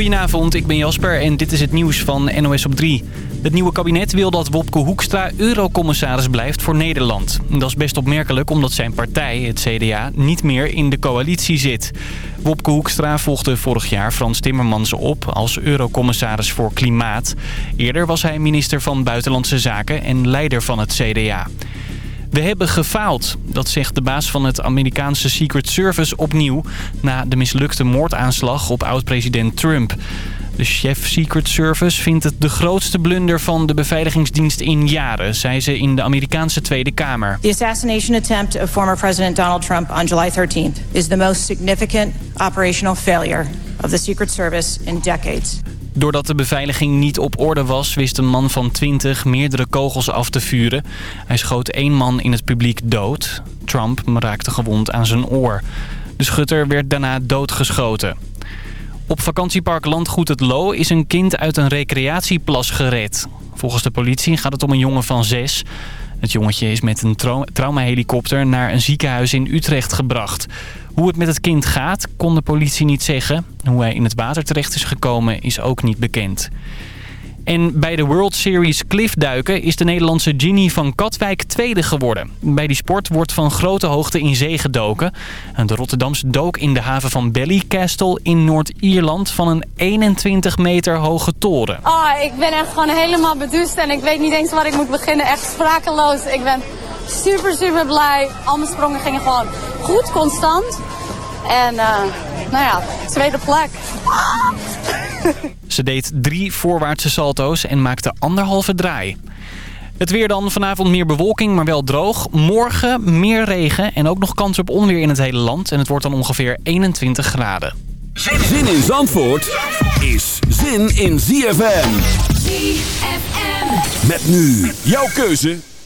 Goedenavond, ik ben Jasper en dit is het nieuws van NOS op 3. Het nieuwe kabinet wil dat Wopke Hoekstra eurocommissaris blijft voor Nederland. Dat is best opmerkelijk omdat zijn partij, het CDA, niet meer in de coalitie zit. Wopke Hoekstra volgde vorig jaar Frans Timmermans op als eurocommissaris voor Klimaat. Eerder was hij minister van Buitenlandse Zaken en leider van het CDA. We hebben gefaald, dat zegt de baas van het Amerikaanse Secret Service opnieuw... na de mislukte moordaanslag op oud-president Trump. De chef Secret Service vindt het de grootste blunder van de beveiligingsdienst in jaren, zei ze in de Amerikaanse Tweede Kamer. The assassination attempt of former President Donald Trump on July 13th is the most significant operational failure of the Secret Service in decades. Doordat de beveiliging niet op orde was, wist een man van 20 meerdere kogels af te vuren. Hij schoot één man in het publiek dood. Trump raakte gewond aan zijn oor. De schutter werd daarna doodgeschoten. Op vakantiepark Landgoed het Loo is een kind uit een recreatieplas gered. Volgens de politie gaat het om een jongen van zes. Het jongetje is met een traumahelikopter naar een ziekenhuis in Utrecht gebracht. Hoe het met het kind gaat, kon de politie niet zeggen. Hoe hij in het water terecht is gekomen, is ook niet bekend. En bij de World Series cliffduiken is de Nederlandse Ginny van Katwijk tweede geworden. Bij die sport wordt van grote hoogte in zee gedoken. En de Rotterdamse dook in de haven van Ballycastle in Noord-Ierland van een 21 meter hoge toren. Oh, ik ben echt gewoon helemaal beduust en ik weet niet eens waar ik moet beginnen. Echt sprakeloos. Ik ben super, super blij. Al mijn sprongen gingen gewoon goed, constant. En uh, nou ja, tweede plek. Ze deed drie voorwaartse salto's en maakte anderhalve draai. Het weer dan. Vanavond meer bewolking, maar wel droog. Morgen meer regen en ook nog kans op onweer in het hele land. En het wordt dan ongeveer 21 graden. Zin in Zandvoort is zin in ZFM. ZFM. Met nu jouw keuze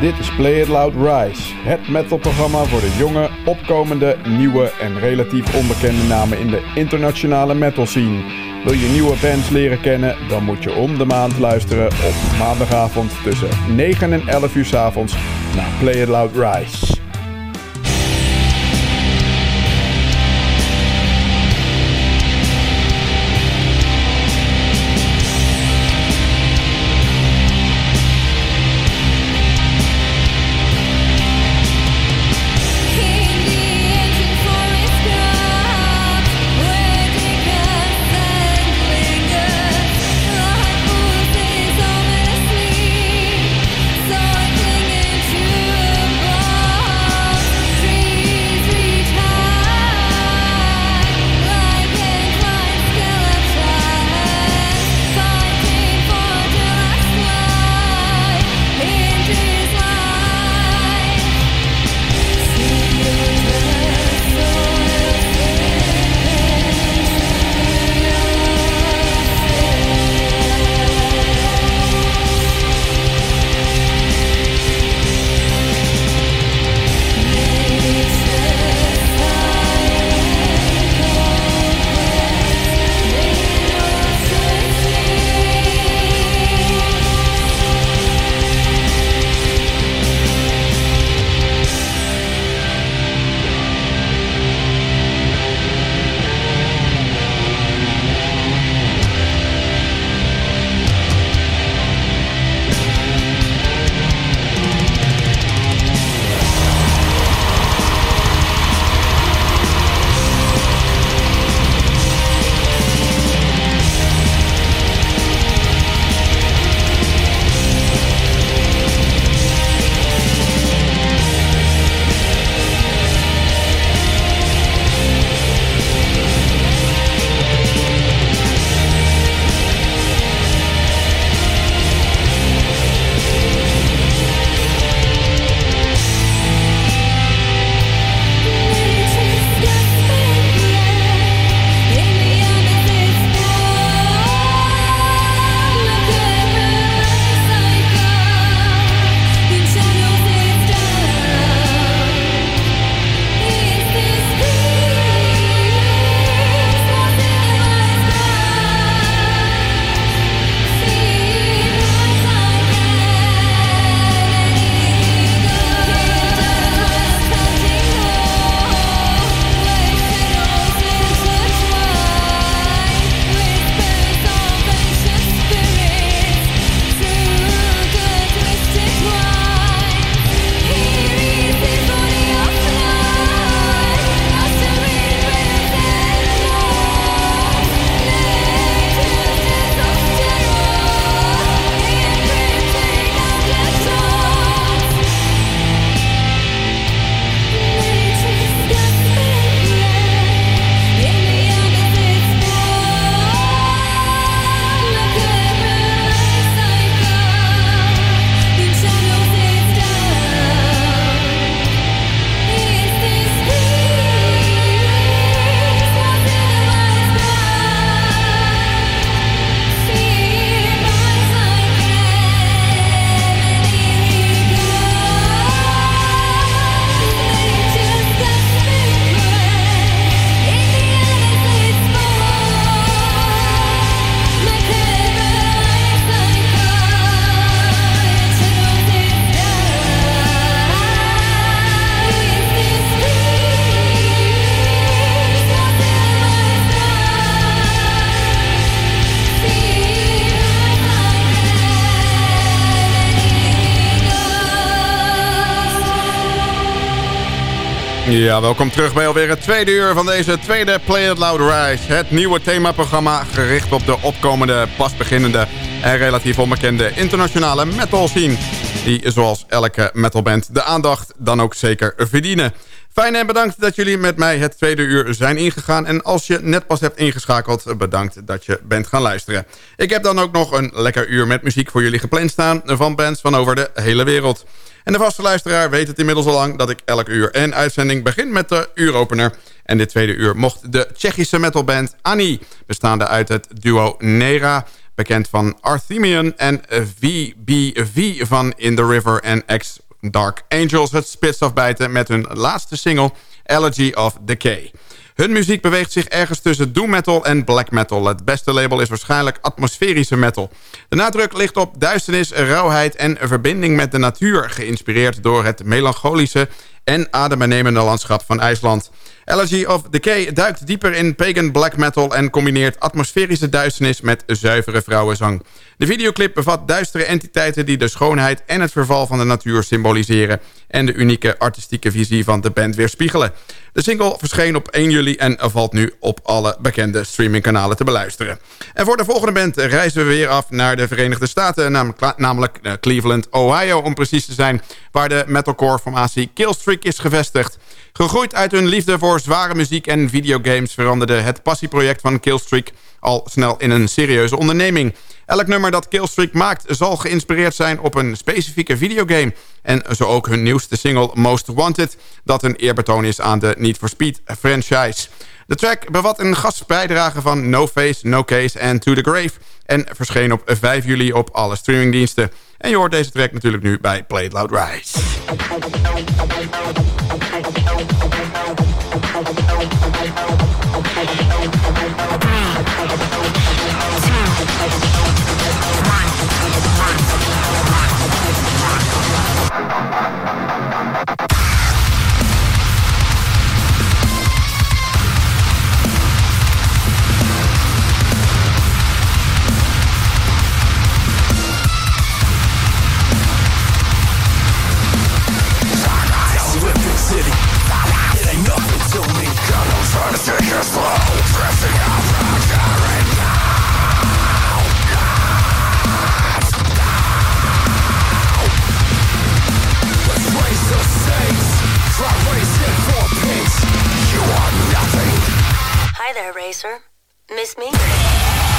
Dit is Play It Loud Rise, het metalprogramma voor de jonge, opkomende, nieuwe en relatief onbekende namen in de internationale metal scene. Wil je nieuwe bands leren kennen, dan moet je om de maand luisteren op maandagavond tussen 9 en 11 uur s avonds naar Play It Loud Rise. Ja, welkom terug bij alweer het tweede uur van deze tweede Play It Loud Rise. Het nieuwe themaprogramma gericht op de opkomende, pas beginnende en relatief onbekende internationale metal scene. Die zoals elke metalband de aandacht dan ook zeker verdienen. Fijn en bedankt dat jullie met mij het tweede uur zijn ingegaan. En als je net pas hebt ingeschakeld, bedankt dat je bent gaan luisteren. Ik heb dan ook nog een lekker uur met muziek voor jullie gepland staan... van bands van over de hele wereld. En de vaste luisteraar weet het inmiddels al lang... dat ik elk uur en uitzending begin met de uuropener. En dit tweede uur mocht de Tsjechische metalband Annie... bestaande uit het duo Nera bekend van Arthemian en VBV van In the River en X Dark Angels het spits afbijten met hun laatste single Allergy of Decay. Hun muziek beweegt zich ergens tussen doom metal en black metal. Het beste label is waarschijnlijk atmosferische metal. De nadruk ligt op duisternis, rauwheid en verbinding met de natuur... geïnspireerd door het melancholische en adembenemende landschap van IJsland. Allergy of Decay duikt dieper in pagan black metal... en combineert atmosferische duisternis met zuivere vrouwenzang. De videoclip bevat duistere entiteiten die de schoonheid en het verval van de natuur symboliseren... en de unieke artistieke visie van de band weerspiegelen. De single verscheen op 1 juli en valt nu op alle bekende streamingkanalen te beluisteren. En voor de volgende band reizen we weer af naar de Verenigde Staten... namelijk eh, Cleveland, Ohio om precies te zijn... waar de metalcore-formatie Killstreak is gevestigd... Gegroeid uit hun liefde voor zware muziek en videogames... veranderde het passieproject van Killstreak al snel in een serieuze onderneming. Elk nummer dat Killstreak maakt zal geïnspireerd zijn op een specifieke videogame. En zo ook hun nieuwste single Most Wanted... dat een eerbetoon is aan de Need for Speed franchise. De track bevat een gastbijdrage van No Face, No Case en To The Grave... en verscheen op 5 juli op alle streamingdiensten. En je hoort deze track natuurlijk nu bij Play It Loud Rise. Miss me?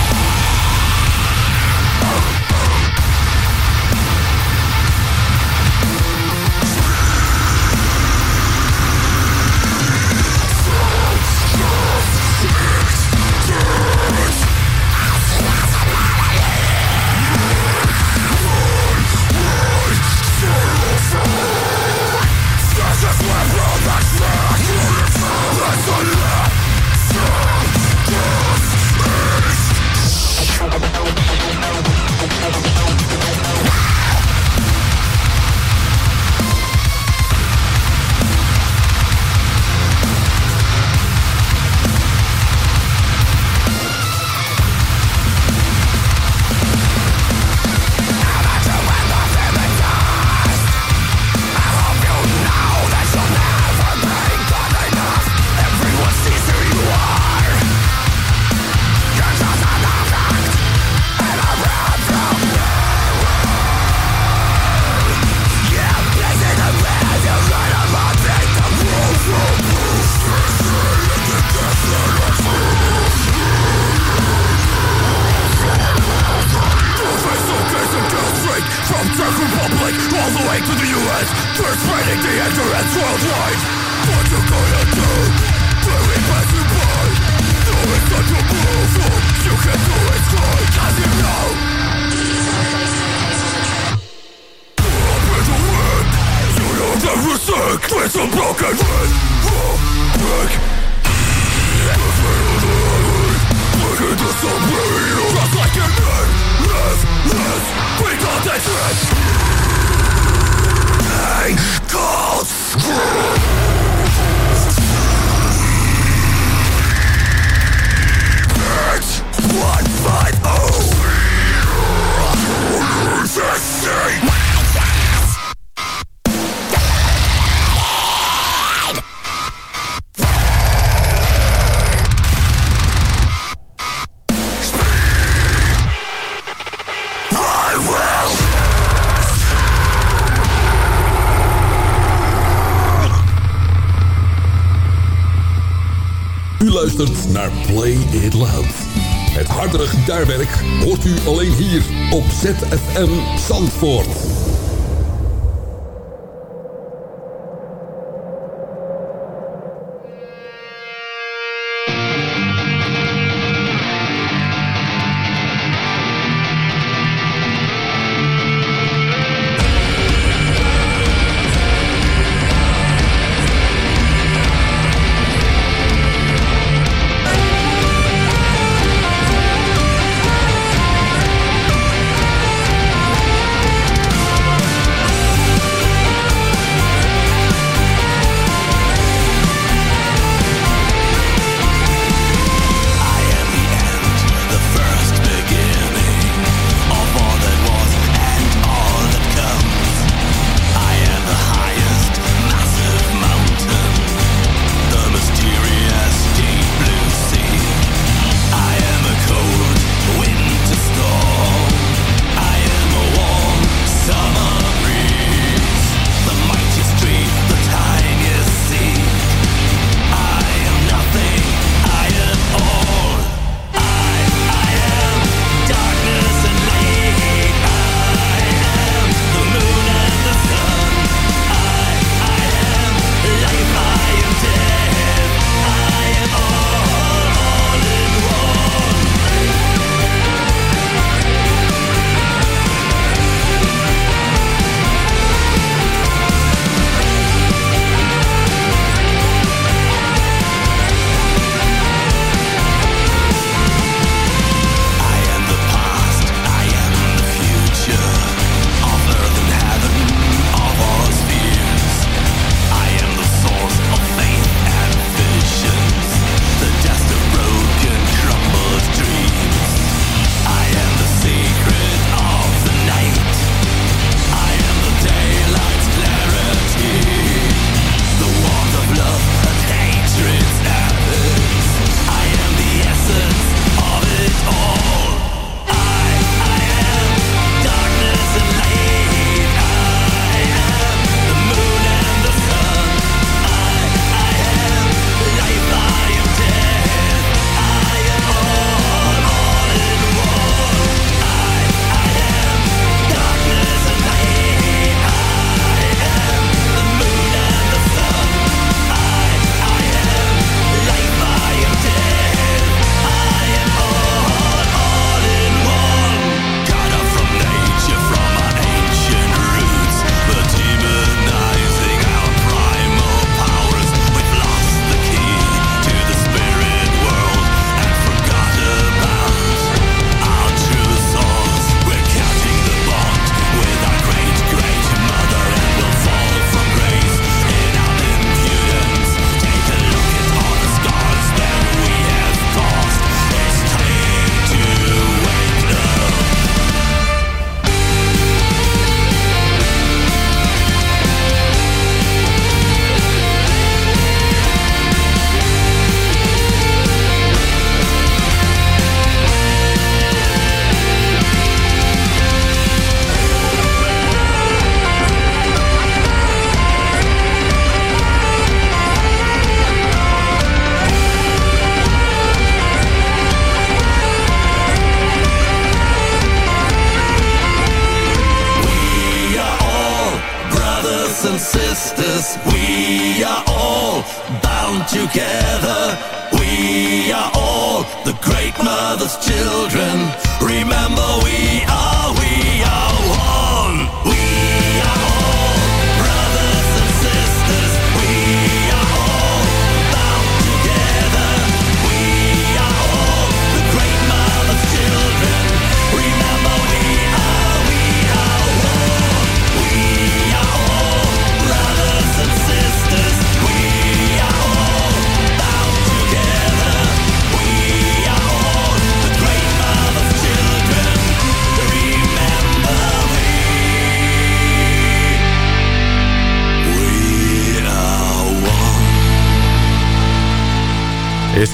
Gitaarwerk hoort u alleen hier op ZFM Zandvoort.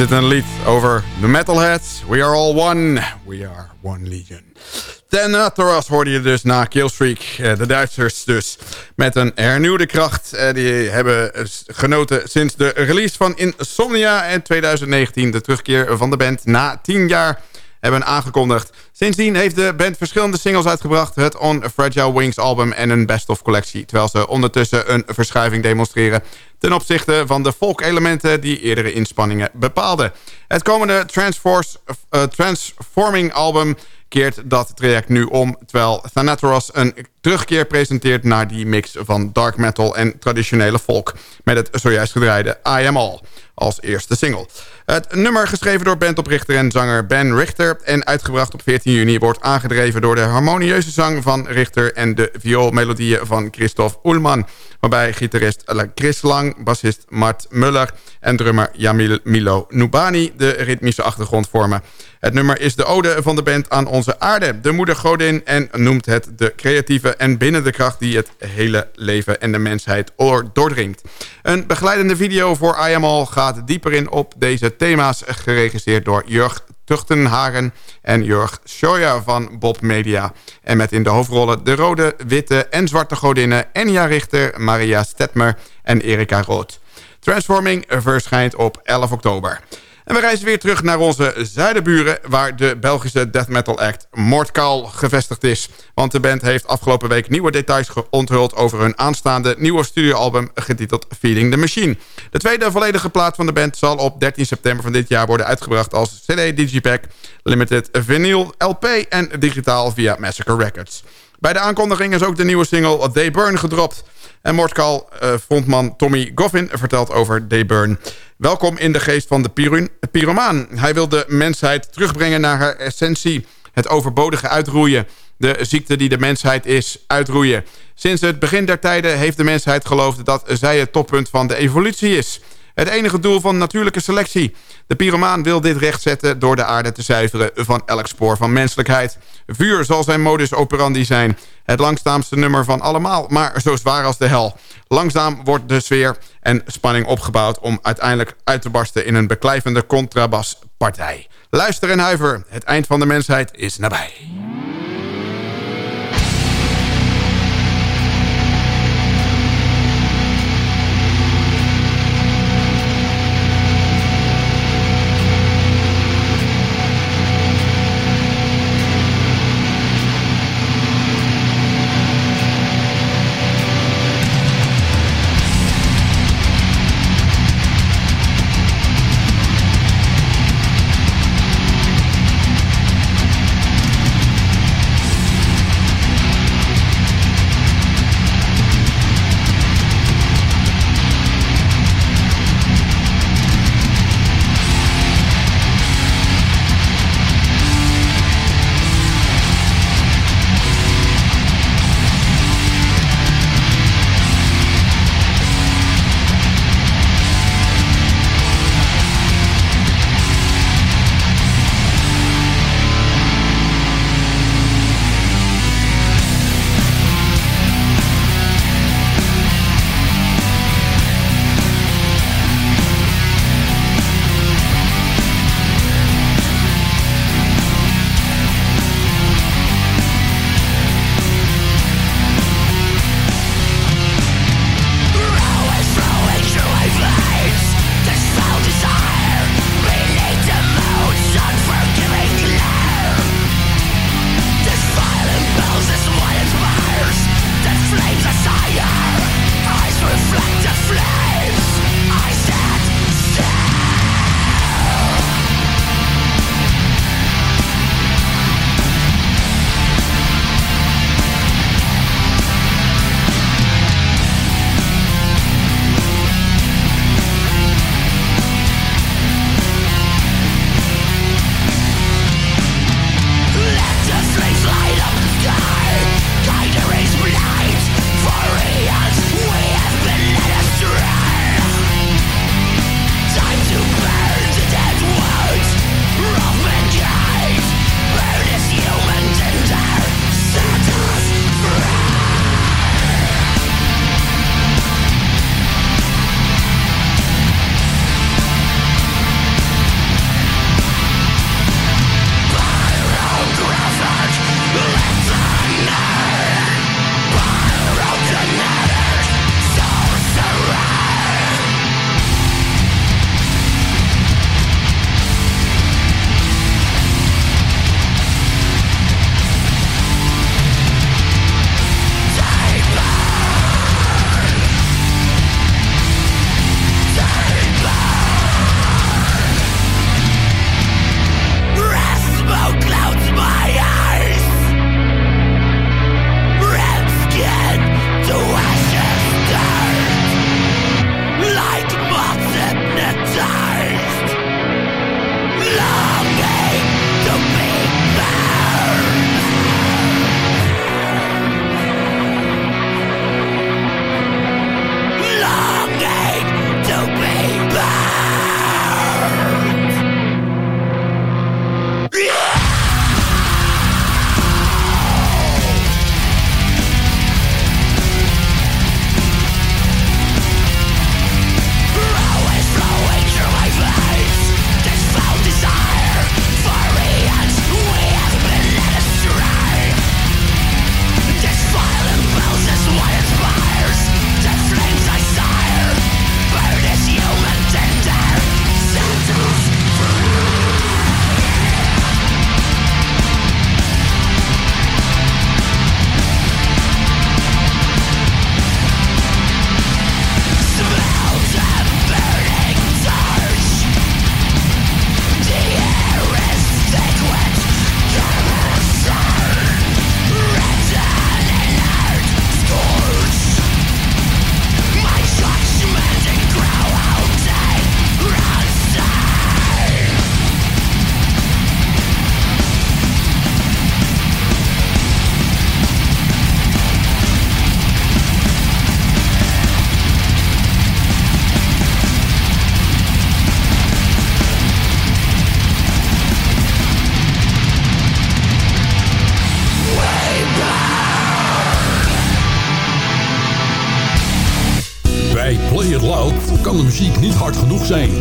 Dit een lied over de metalheads? We are all one. We are one legion. Thanatos hoorde je dus na Killstreak. Eh, de Duitsers dus. Met een hernieuwde kracht. Eh, die hebben genoten sinds de release van Insomnia in 2019. De terugkeer van de band na 10 jaar hebben aangekondigd. Sindsdien heeft de band verschillende singles uitgebracht. Het On Fragile Wings album en een best-of collectie. Terwijl ze ondertussen een verschuiving demonstreren... ten opzichte van de folk-elementen die eerdere inspanningen bepaalden. Het komende Transforce, uh, Transforming album keert dat traject nu om... terwijl Thanatos een terugkeer presenteert naar die mix van dark metal en traditionele folk... met het zojuist gedraaide I Am All als eerste single. Het nummer, geschreven door bandoprichter en zanger Ben Richter... en uitgebracht op 14 juni, wordt aangedreven door de harmonieuze zang van Richter... en de vioolmelodieën van Christoph Ullman... waarbij gitarist Chris Lang, bassist Mart Muller... en drummer Jamil Milo Nubani de ritmische achtergrond vormen. Het nummer is de ode van de band aan onze aarde, de moeder godin... en noemt het de creatieve en binnen de kracht die het hele leven en de mensheid doordringt. Een begeleidende video voor I Am All gaat dieper in op deze thema's... geregisseerd door Jurg Tuchtenhagen en Jurg Scheuer van Bob Media. En met in de hoofdrollen de rode, witte en zwarte godinnen... Enya Richter, Maria Stetmer en Erika Roth. Transforming verschijnt op 11 oktober. En we reizen weer terug naar onze zuidenburen... waar de Belgische death metal act Mordkaal gevestigd is. Want de band heeft afgelopen week nieuwe details onthuld... over hun aanstaande nieuwe studioalbum getiteld Feeding the Machine. De tweede volledige plaat van de band zal op 13 september van dit jaar... worden uitgebracht als CD Digipack, Limited Vinyl LP... en digitaal via Massacre Records. Bij de aankondiging is ook de nieuwe single They Burn gedropt... En Mortkal, uh, frontman Tommy Goffin, vertelt over Dayburn. Welkom in de geest van de pyromaan. Hij wil de mensheid terugbrengen naar haar essentie. Het overbodige uitroeien. De ziekte die de mensheid is, uitroeien. Sinds het begin der tijden heeft de mensheid geloofd dat zij het toppunt van de evolutie is. Het enige doel van natuurlijke selectie. De pyromaan wil dit rechtzetten door de aarde te zuiveren van elk spoor van menselijkheid. Vuur zal zijn modus operandi zijn. Het langzaamste nummer van allemaal, maar zo zwaar als de hel. Langzaam wordt de sfeer en spanning opgebouwd om uiteindelijk uit te barsten in een beklijvende contrabaspartij. Luister en huiver, het eind van de mensheid is nabij. 100.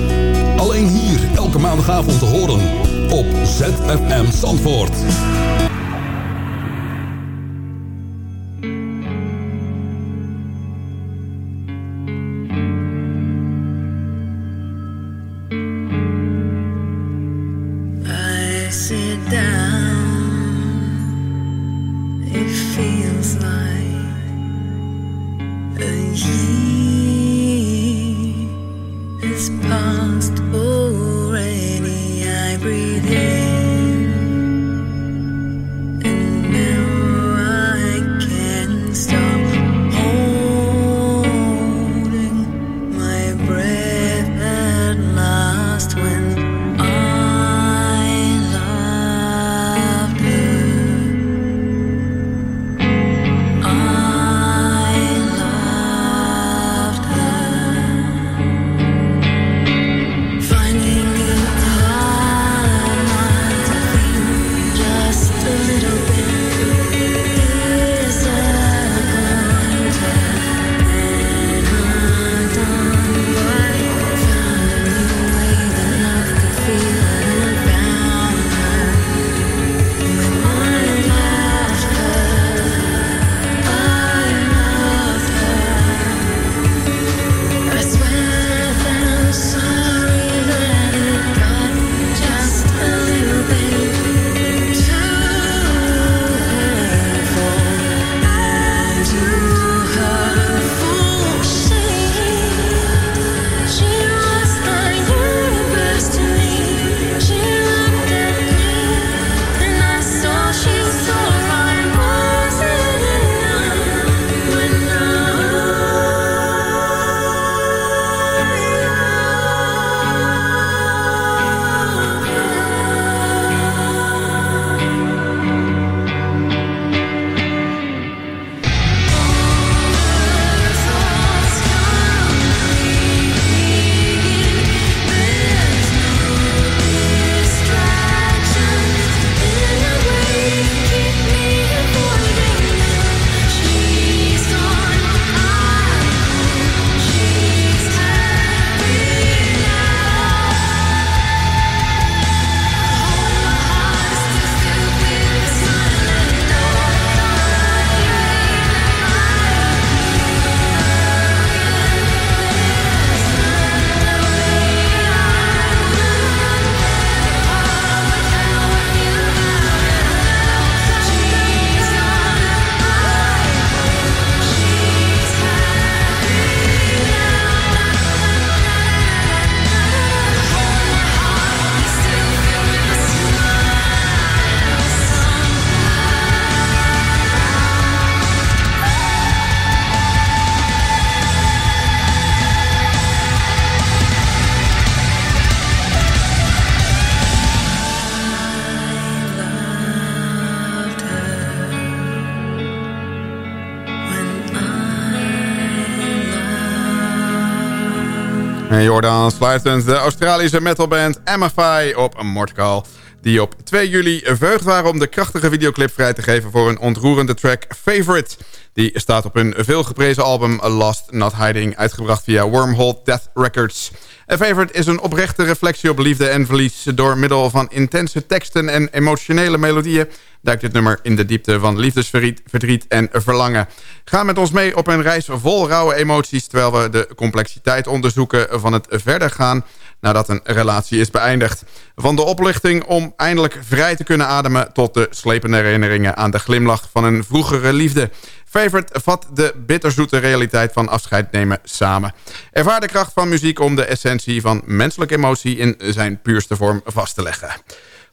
En Jordan sluitend de Australische metalband MFI op Mortkal. Die op 2 juli verheugd waren om de krachtige videoclip vrij te geven voor een ontroerende track Favorite. Die staat op hun veelgeprezen album Lost Not Hiding, uitgebracht via Wormhole Death Records. A Favorite is een oprechte reflectie op liefde en verlies. Door middel van intense teksten en emotionele melodieën duikt dit nummer in de diepte van liefdesverdriet verdriet en verlangen. Ga met ons mee op een reis vol rauwe emoties... terwijl we de complexiteit onderzoeken van het verder gaan... nadat een relatie is beëindigd. Van de oplichting om eindelijk vrij te kunnen ademen... tot de slepende herinneringen aan de glimlach van een vroegere liefde... Favorite vat de bitterzoete realiteit van afscheid nemen samen. Ervaar de kracht van muziek om de essentie van menselijke emotie... in zijn puurste vorm vast te leggen.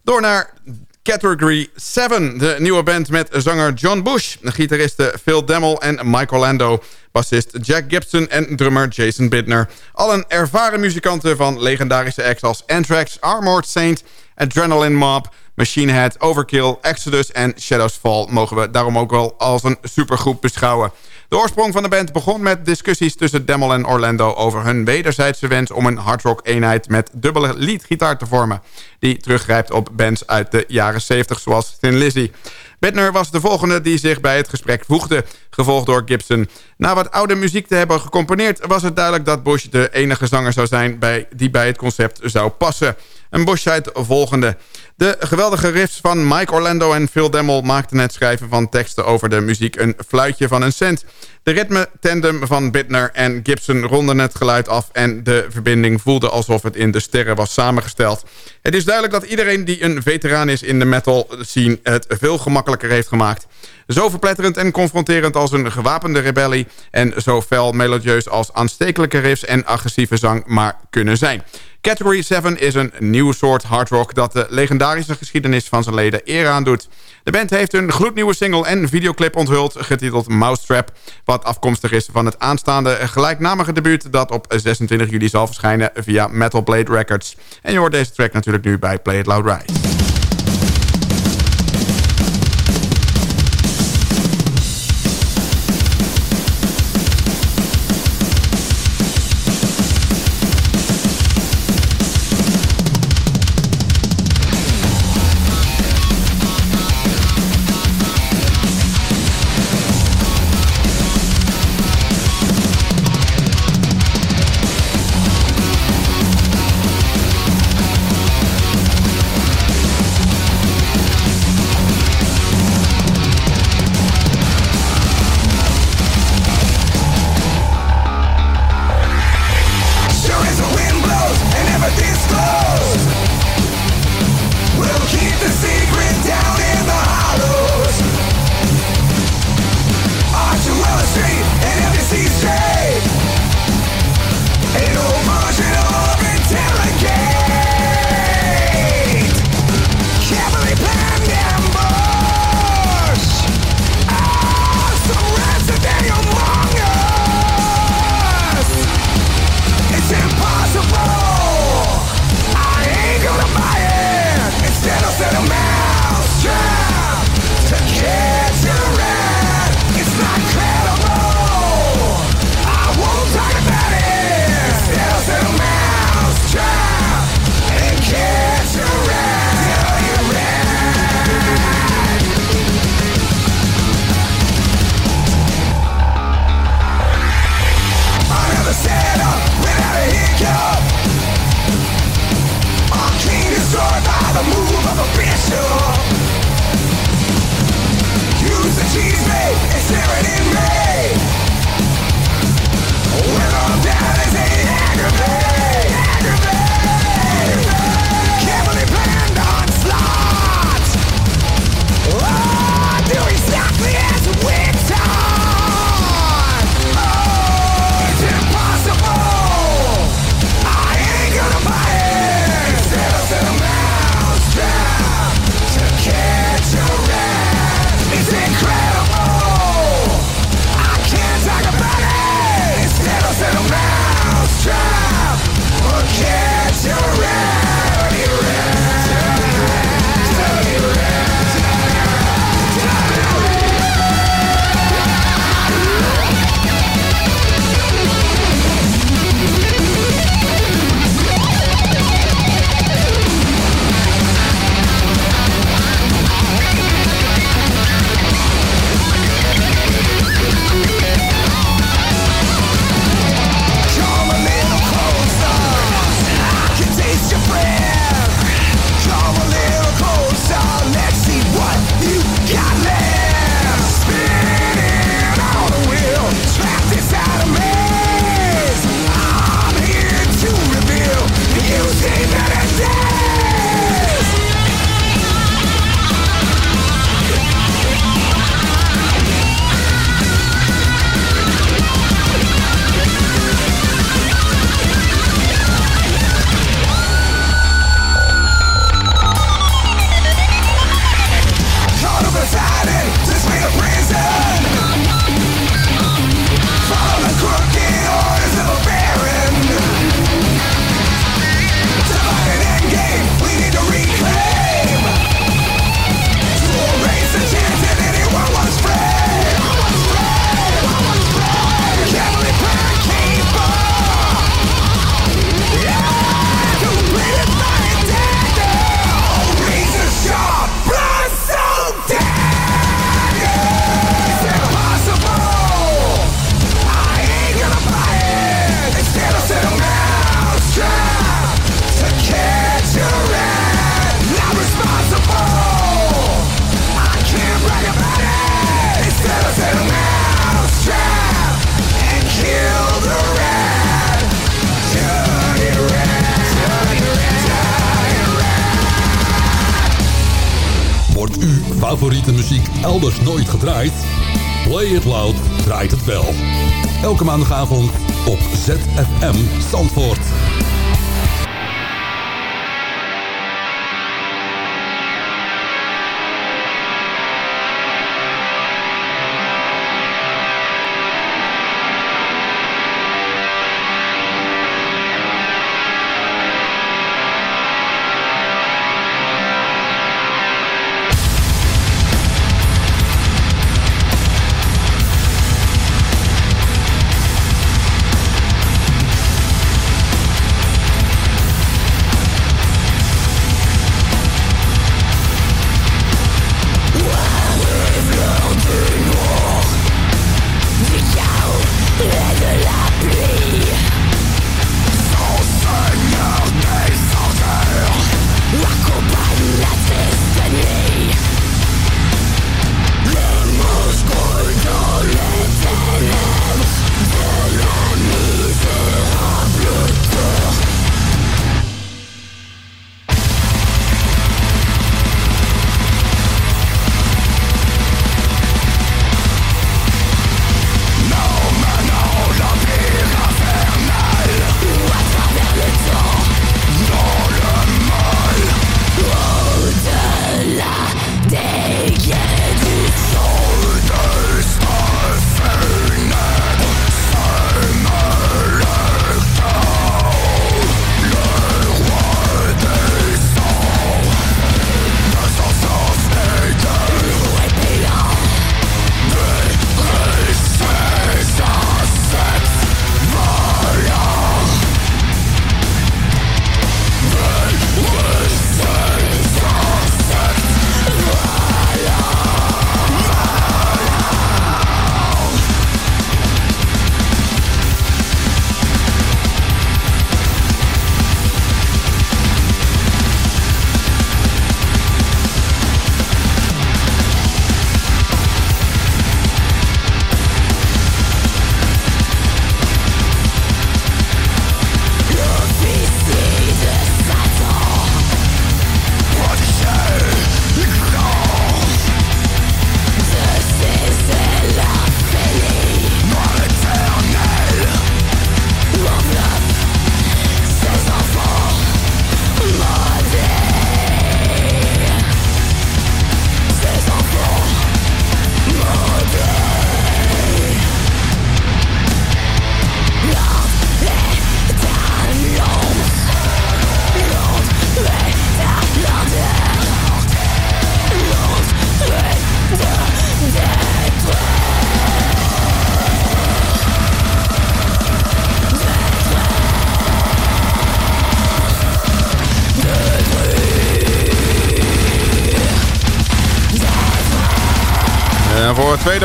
Door naar Category 7, de nieuwe band met zanger John Bush... gitaristen Phil Demmel en Mike Orlando... bassist Jack Gibson en drummer Jason Bidner. Allen ervaren muzikanten van legendarische acts als Anthrax, Armored Saint... Adrenaline Mob, Machine Head, Overkill, Exodus en Shadows Fall... mogen we daarom ook wel als een supergroep beschouwen. De oorsprong van de band begon met discussies tussen Demmel en Orlando... over hun wederzijdse wens om een hardrock eenheid met dubbele leadgitaar te vormen... die teruggrijpt op bands uit de jaren 70 zoals Thin Lizzy. Bittner was de volgende die zich bij het gesprek voegde, gevolgd door Gibson. Na wat oude muziek te hebben gecomponeerd... was het duidelijk dat Bush de enige zanger zou zijn bij, die bij het concept zou passen. En Bush zei het volgende. De geweldige riffs van Mike Orlando en Phil Demmel... maakten het schrijven van teksten over de muziek een fluitje van een cent. De ritme-tandem van Bittner en Gibson ronden het geluid af... en de verbinding voelde alsof het in de sterren was samengesteld. Het is duidelijk dat iedereen die een veteraan is in de metal scene... het veel gemakkelijker heeft gemaakt. Zo verpletterend en confronterend als een gewapende rebellie... en zo fel melodieus als aanstekelijke riffs en agressieve zang maar kunnen zijn. Category 7 is een nieuw soort hardrock... dat de legendarische geschiedenis van zijn leden eer aandoet. De band heeft een gloednieuwe single en videoclip onthuld... getiteld Mousetrap, wat afkomstig is van het aanstaande gelijknamige debuut... dat op 26 juli zal verschijnen via Metal Blade Records. En je hoort deze track natuurlijk nu bij Play It Loud Rise.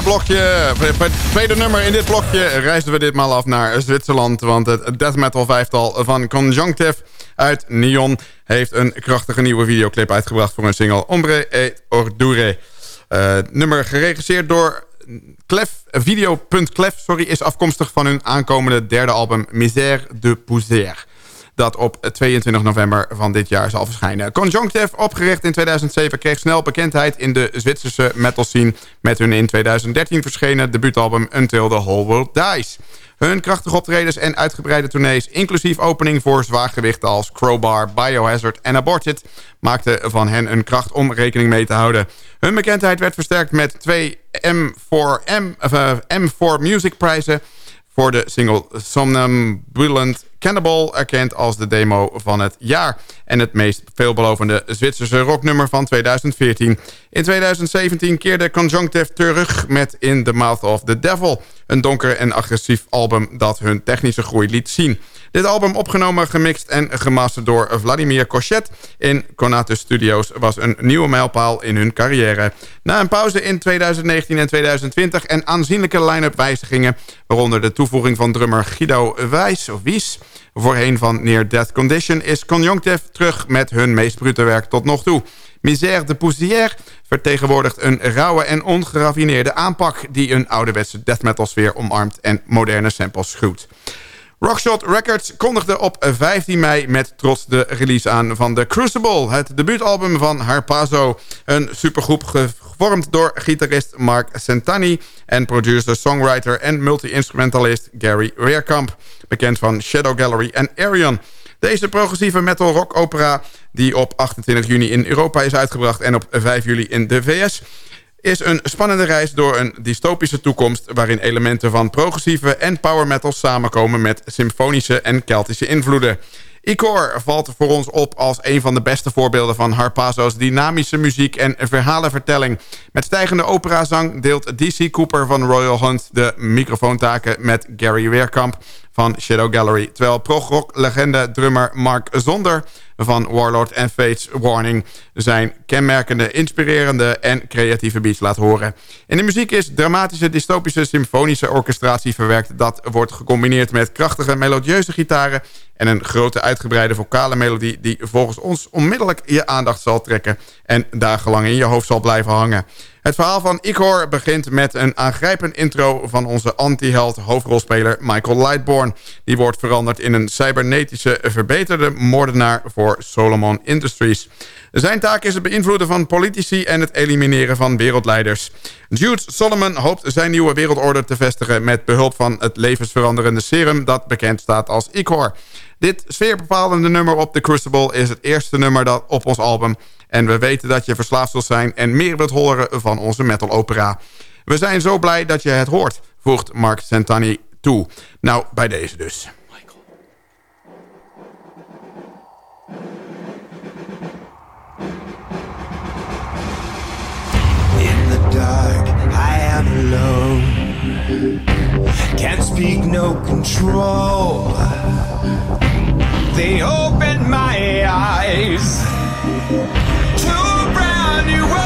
Tweede blokje, voor het tweede nummer in dit blokje reizen we ditmaal af naar Zwitserland. Want het death metal vijftal van Conjunctive uit Nyon heeft een krachtige nieuwe videoclip uitgebracht voor een single Ombre et Ordure. Uh, nummer geregisseerd door Clef, video.clef sorry, is afkomstig van hun aankomende derde album Misère de Poussière dat op 22 november van dit jaar zal verschijnen. Conjunctive, opgericht in 2007, kreeg snel bekendheid in de Zwitserse metal scene... met hun in 2013 verschenen debuutalbum Until the Whole World Dies. Hun krachtige optredens en uitgebreide tournees... inclusief opening voor zwaargewichten als Crowbar, Biohazard en Aborted... maakten van hen een kracht om rekening mee te houden. Hun bekendheid werd versterkt met twee M4, M, uh, M4 Music prijzen voor de single Somnambulant Cannibal... erkend als de demo van het jaar... en het meest veelbelovende Zwitserse rocknummer van 2014. In 2017 keerde Conjunctive terug met In the Mouth of the Devil... een donker en agressief album dat hun technische groei liet zien... Dit album opgenomen, gemixt en gemasterd door Vladimir Kochet in Conatus Studios was een nieuwe mijlpaal in hun carrière. Na een pauze in 2019 en 2020 en aanzienlijke line-up wijzigingen, waaronder de toevoeging van drummer Guido Wijs of Wies, voorheen van Near Death Condition, is Conjunctive terug met hun meest brute werk tot nog toe. Misère de Poussière vertegenwoordigt een rauwe en ongeraffineerde aanpak... die een ouderwetse death metal sfeer omarmt en moderne samples schuwt. Rockshot Records kondigde op 15 mei met trots de release aan van The Crucible... het debuutalbum van Harpazo, een supergroep gevormd door gitarist Mark Santani... en producer, songwriter en multi-instrumentalist Gary Weerkamp... bekend van Shadow Gallery en Arion... Deze progressieve metal rock opera, die op 28 juni in Europa is uitgebracht... en op 5 juli in de VS is een spannende reis door een dystopische toekomst... waarin elementen van progressieve en power metal samenkomen... met symfonische en Keltische invloeden. Icor valt voor ons op als een van de beste voorbeelden van Harpazo's dynamische muziek en verhalenvertelling. Met stijgende operazang deelt DC Cooper van Royal Hunt de microfoontaken met Gary Weerkamp van Shadow Gallery. Terwijl prog-rock-legende drummer Mark Zonder van Warlord en Fates Warning... zijn kenmerkende, inspirerende en creatieve beats laat horen. In de muziek is dramatische, dystopische, symfonische orchestratie verwerkt... dat wordt gecombineerd met krachtige, melodieuze gitaren... en een grote, uitgebreide vocale melodie... die volgens ons onmiddellijk je aandacht zal trekken... en dagenlang in je hoofd zal blijven hangen. Het verhaal van Igor begint met een aangrijpend intro van onze anti-held hoofdrolspeler Michael Lightborn. Die wordt veranderd in een cybernetische verbeterde moordenaar voor Solomon Industries. Zijn taak is het beïnvloeden van politici en het elimineren van wereldleiders. Jude Solomon hoopt zijn nieuwe wereldorde te vestigen... met behulp van het levensveranderende serum dat bekend staat als Igor. Dit sfeerbepalende nummer op The Crucible is het eerste nummer dat op ons album... En we weten dat je verslaafd zult zijn en meer wilt horen van onze metal opera. We zijn zo blij dat je het hoort, voegt Mark Santani toe. Nou, bij deze dus. Dark, I am alone. Can't speak, no control. They open my eyes new world.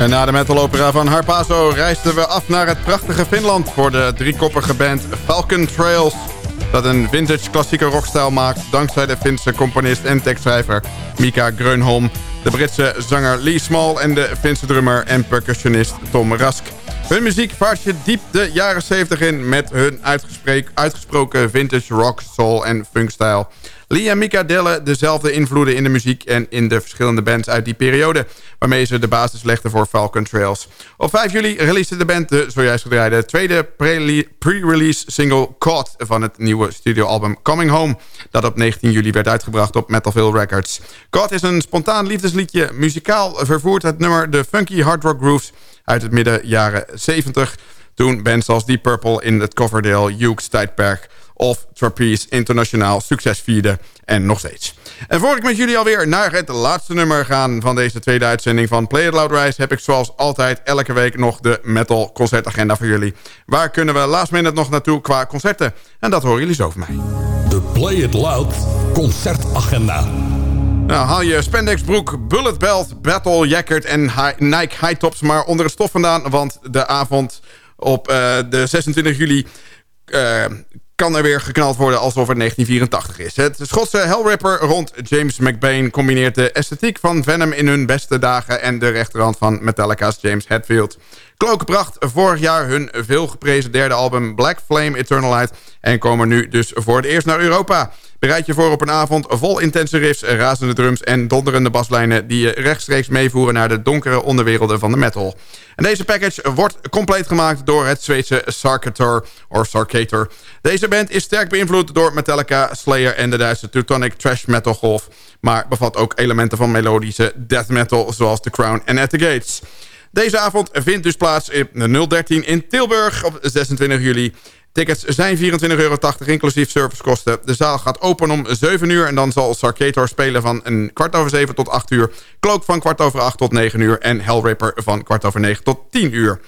En na de metalopera van Harpazo reisden we af naar het prachtige Finland... voor de driekoppige band Falcon Trails... dat een vintage klassieke rockstijl maakt... dankzij de Finse componist en tekstschrijver Mika Grönholm... de Britse zanger Lee Small en de Finse drummer en percussionist Tom Rask. Hun muziek vaart je diep de jaren 70 in met hun uitgesproken vintage rock, soul en funkstijl. Lee en Mika delen dezelfde invloeden in de muziek en in de verschillende bands uit die periode, waarmee ze de basis legden voor Falcon Trails. Op 5 juli release de band de zojuist gedraaide tweede pre-release single Caught van het nieuwe studioalbum Coming Home, dat op 19 juli werd uitgebracht op Metalville Records. Caught is een spontaan liefdesliedje, muzikaal vervoert het nummer de funky hard rock grooves uit het midden jaren 70... toen bands als Deep Purple in het Coverdale Hughes tijdperk of Trapeze internationaal succes vierde en nog steeds. En voor ik met jullie alweer naar het laatste nummer gaan van deze tweede uitzending van Play It Loud Rise... heb ik zoals altijd elke week nog de metal concertagenda voor jullie. Waar kunnen we last minute nog naartoe qua concerten? En dat horen jullie zo van mij. De Play It Loud concertagenda. Nou, haal je spandexbroek, bullet belt, battle jacket en Nike high tops maar onder het stof vandaan. Want de avond op uh, de 26 juli uh, kan er weer geknald worden alsof het 1984 is. Het Schotse Hellripper rond James McBain combineert de esthetiek van Venom in hun beste dagen... en de rechterhand van Metallica's James Hetfield. Cloak bracht vorig jaar hun veelgeprezen derde album Black Flame Eternal Light... en komen nu dus voor het eerst naar Europa. Bereid je voor op een avond vol intense riffs, razende drums en donderende baslijnen... die je rechtstreeks meevoeren naar de donkere onderwerelden van de metal. En deze package wordt compleet gemaakt door het Zweedse Sarkator, of Sarkator. Deze band is sterk beïnvloed door Metallica, Slayer en de Duitse Teutonic Trash Metal golf... maar bevat ook elementen van melodische death metal zoals The Crown en At The Gates... Deze avond vindt dus plaats in 013 in Tilburg op 26 juli. Tickets zijn 24,80 euro, inclusief servicekosten. De zaal gaat open om 7 uur en dan zal Sarkator spelen van een kwart over 7 tot 8 uur. Cloak van kwart over 8 tot 9 uur en Hellripper van kwart over 9 tot 10 uur.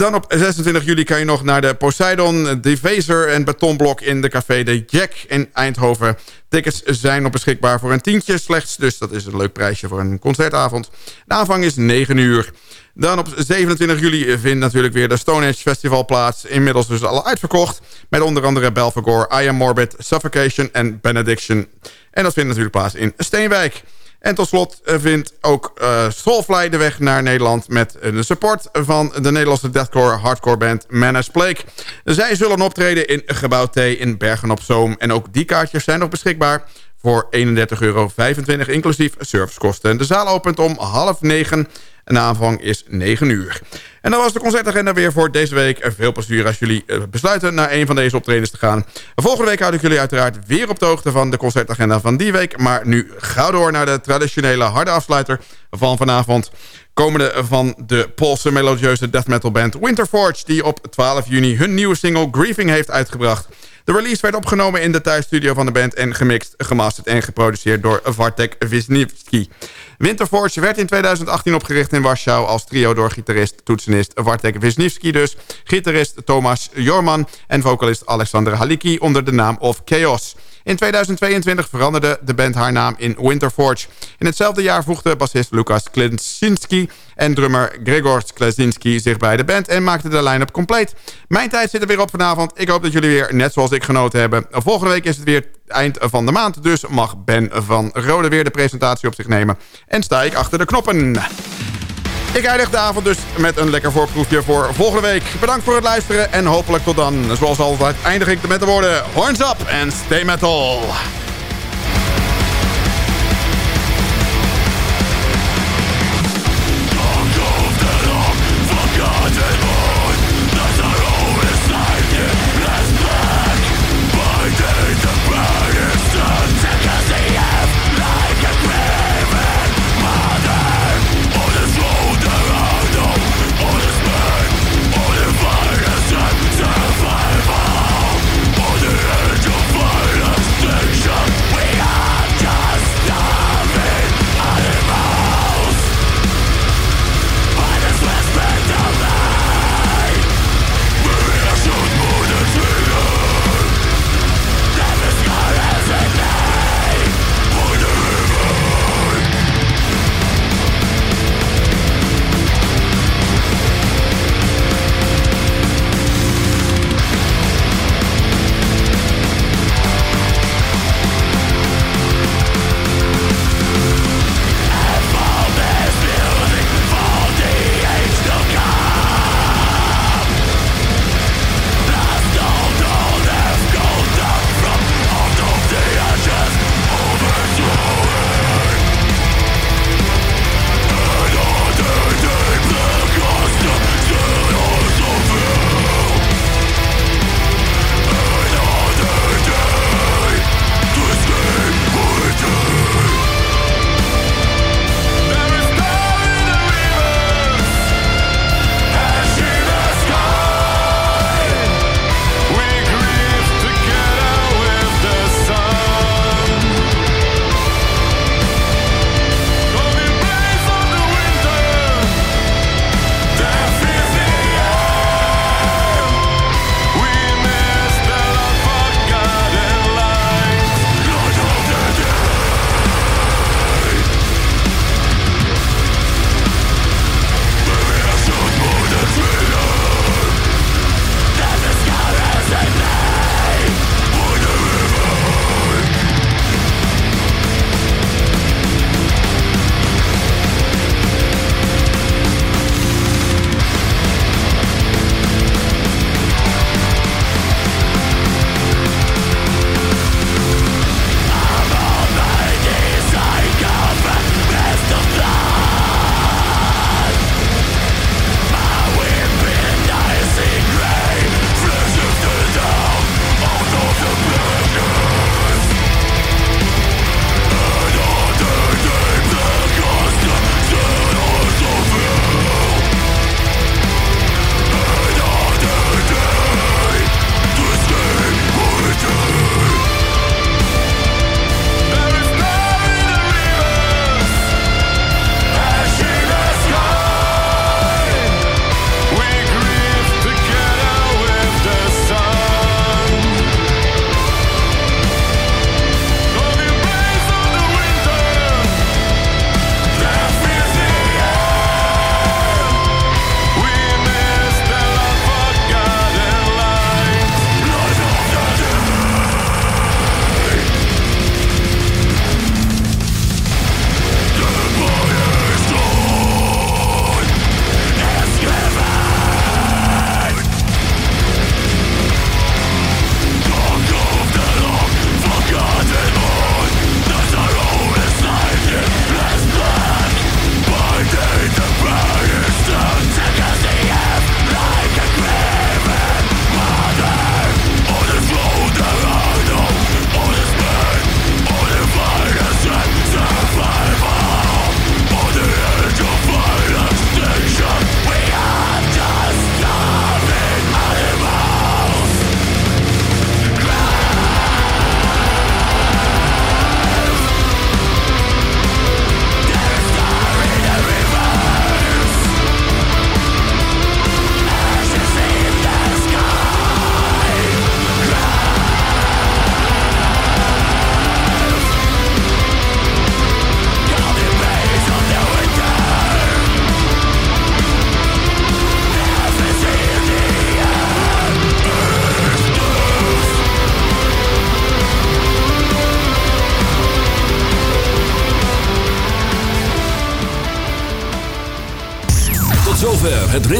Dan op 26 juli kan je nog naar de Poseidon, Devaser en Betonblok in de café De Jack in Eindhoven. Tickets zijn nog beschikbaar voor een tientje slechts, dus dat is een leuk prijsje voor een concertavond. De aanvang is 9 uur. Dan op 27 juli vindt natuurlijk weer de Stone Age Festival plaats. Inmiddels dus al uitverkocht. Met onder andere Belfagor, I Am Morbid, Suffocation en Benediction. En dat vindt natuurlijk plaats in Steenwijk. En tot slot eh, vindt ook uh, Soulfly de weg naar Nederland... met de support van de Nederlandse deathcore hardcore band Menace Plague. Zij zullen optreden in Gebouw T in Bergen-op-Zoom. En ook die kaartjes zijn nog beschikbaar voor 31,25 euro, inclusief servicekosten. De zaal opent om half negen en de aanvang is 9 uur. En dat was de concertagenda weer voor deze week. Veel plezier als jullie eh, besluiten naar een van deze optredens te gaan. Volgende week houd ik jullie uiteraard weer op de hoogte van de concertagenda van die week. Maar nu gauw door naar de traditionele harde afsluiter van vanavond. Komende van de Poolse melodieuze death metal band Winterforge... die op 12 juni hun nieuwe single Grieving heeft uitgebracht. De release werd opgenomen in de thuisstudio van de band... en gemixt, gemasterd en geproduceerd door Vartek Wisniewski. Winterforge werd in 2018 opgericht in Warschau... als trio door gitarist, toetsenist Vartek Wisniewski dus... gitarist Thomas Jorman en vocalist Alexander Haliki onder de naam Of Chaos... In 2022 veranderde de band haar naam in Winterforge. In hetzelfde jaar voegde bassist Lucas Klesinski en drummer Gregor Klesinski zich bij de band... en maakte de line-up compleet. Mijn tijd zit er weer op vanavond. Ik hoop dat jullie weer, net zoals ik, genoten hebben. Volgende week is het weer eind van de maand... dus mag Ben van Rode weer de presentatie op zich nemen. En sta ik achter de knoppen. Ik eindig de avond dus met een lekker voorproefje voor volgende week. Bedankt voor het luisteren en hopelijk tot dan. Zoals altijd eindig ik met de woorden Horns up en stay metal.